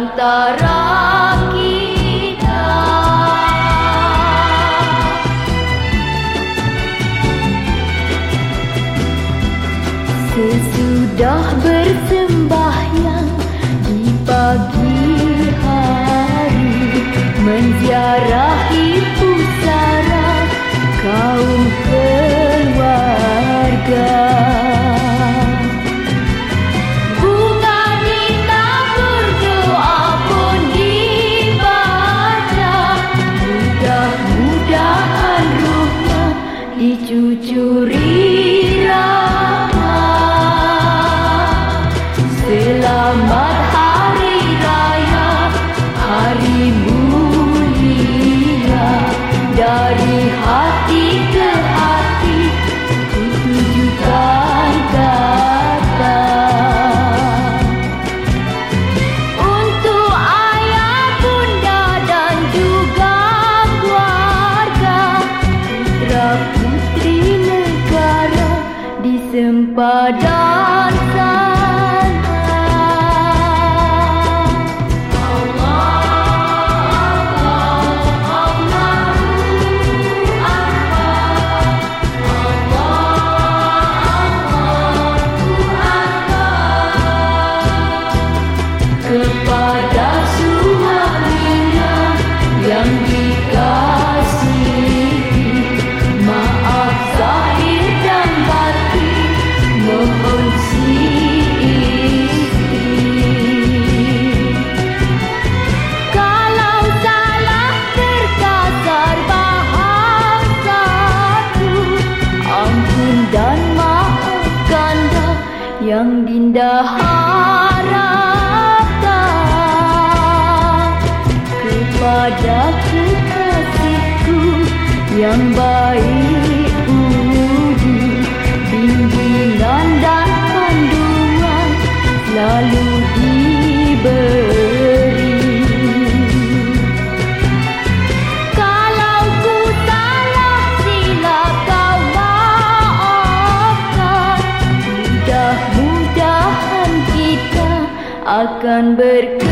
antara kita. Sesudah bersembahyang di pagi hari Menziarah dicuri sempadan dan mahkanda yang dinda harapkan kepada kekasihku yang baik. akan berkata